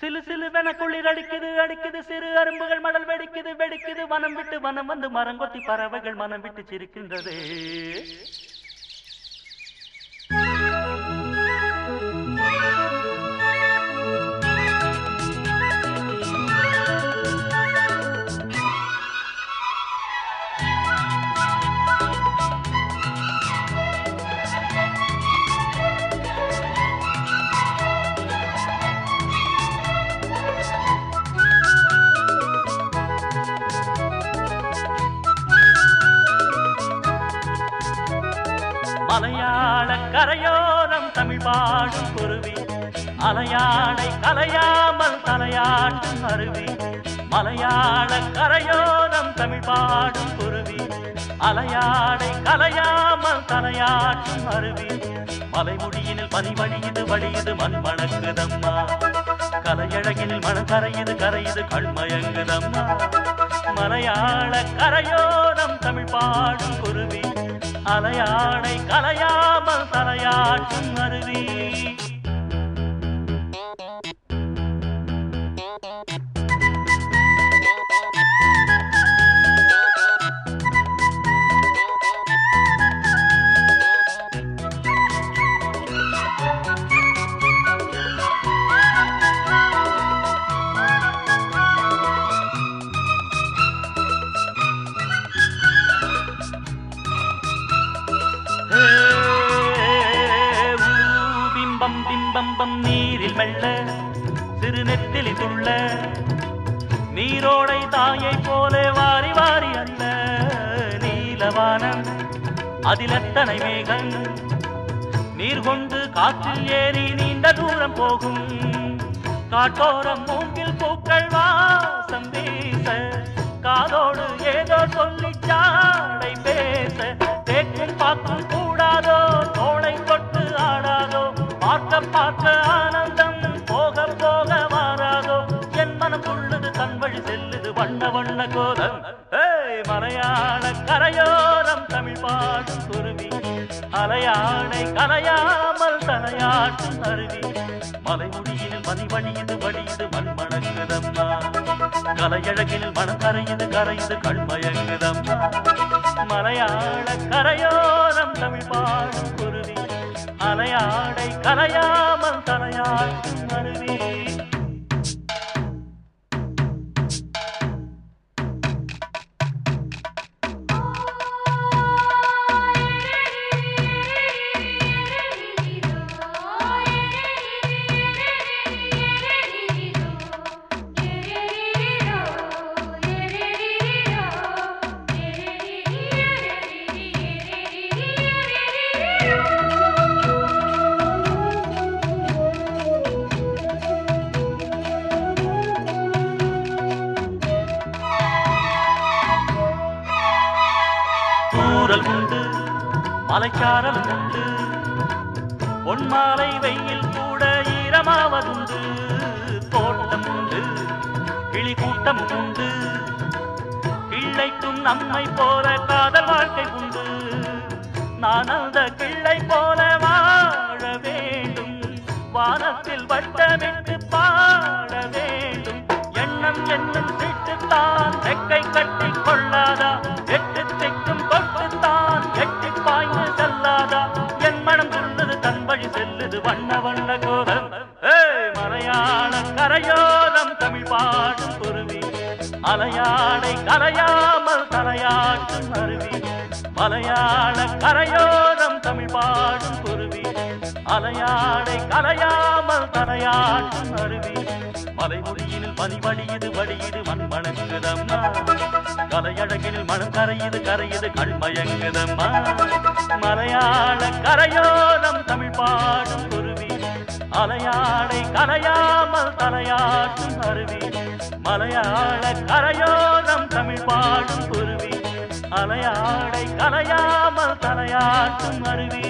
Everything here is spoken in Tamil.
சிலு சிலுவென குளிர் அடிக்குது அடிக்குது சிறு அரும்புகள் மடல் வெடிக்குது வெடிக்குது. வனம் விட்டு வனம் வந்து மரங்கொத்தி பறவைகள் மனம் விட்டு சிரிக்கின்றது. மலையாள கரையோரம் தமிழ் பாடும் குருவி. அலையாடை கலையாமல் தலையாட்டும் அருவி. மலையாள கரையோரம் தமிழ் பாடும் குருவி. அலையாடை கலையாமல் தலையாட்டும் அருவி. மலைமுடியினில் பனி வழியுது வழியுது மண் மணக்குதம்மா கலையழகினில் மனம் கரையுது கரையுது கண்மயங்குதம்மா. மலையாள கரையோரம் தமிழ் பாடும் குருவி. அலையாடை கலையாமல் தலையாட்டும் அருவி. இன்பம் நீரில் மெல்ல சிறு நெத்திலி துள்ள நீரோடை தாயை போலே வாரி வாரி அல்ல நீலவானம். அதில் எத்தனை மேகம் நீர் கொண்டு காற்றில் ஏறி நீண்ட தூரம் போகும். காட்டோரம் மூங்கில் பூக்கள் வாசம் வீச காதோ தமிழ் பாடும் குருவி அலையாடை கலையாமல் தலையாட்டும் அருவி மலைமுடியில் மதி வழியுது வழியுது மண் மணக்குதம்மா கலையழகில் மனம் கரையுது கரையுது கண்மயங்குதம்மா. மலையாள கரையோரம் தமிழ் பாடும் குருவி. அலையாடை கலையாமல் தலையாட்டும் அருவி மலைச்சாரல் உண்டு பொன்மாலை வெயில் கூட ஈரமாவதுண்டு தோட்டம் உண்டு கிளி கூட்டம் உண்டு. கிள்ளைக்கும் நம்மை போல காதல் வாழ்க்கை உண்டு. நான் அந்த கிள்ளை போல வாழ வேண்டும். வானத்தில் வட்டமிட்டு பாட வேண்டும். எண்ணம் என்னும் சீட்டுத்தான் ரெக்கை கட்டிக்கொள்ள அது வண்ண வண்ண கோலம் மலையாள கரையோரம் தமிழ் பாடும் குருவி. அலையாடை கரையாமல் தலையாட்டும் அருவி. மலையாள கரையோரம் தமிழ் பாடும் குருவி. அலையாடை கலையாமல் தலையாட்டும் அருவி. மலைமொழியினில் பனி வழியுது வழியுது மண் மணங்குதம்மா கலையழகினில் மனம் கரையுது கரையுது கண்மயங்குதம்மா. மலையாள கரையோரம் தமிழ் பாடும் அலையாடை கலையாமல் தலையாட்டும் அருவி மலையாள கரையோரம் தமிழ் பாடும் குருவி. அலையாடை கலையாமல் தலையாட்டும் அருவி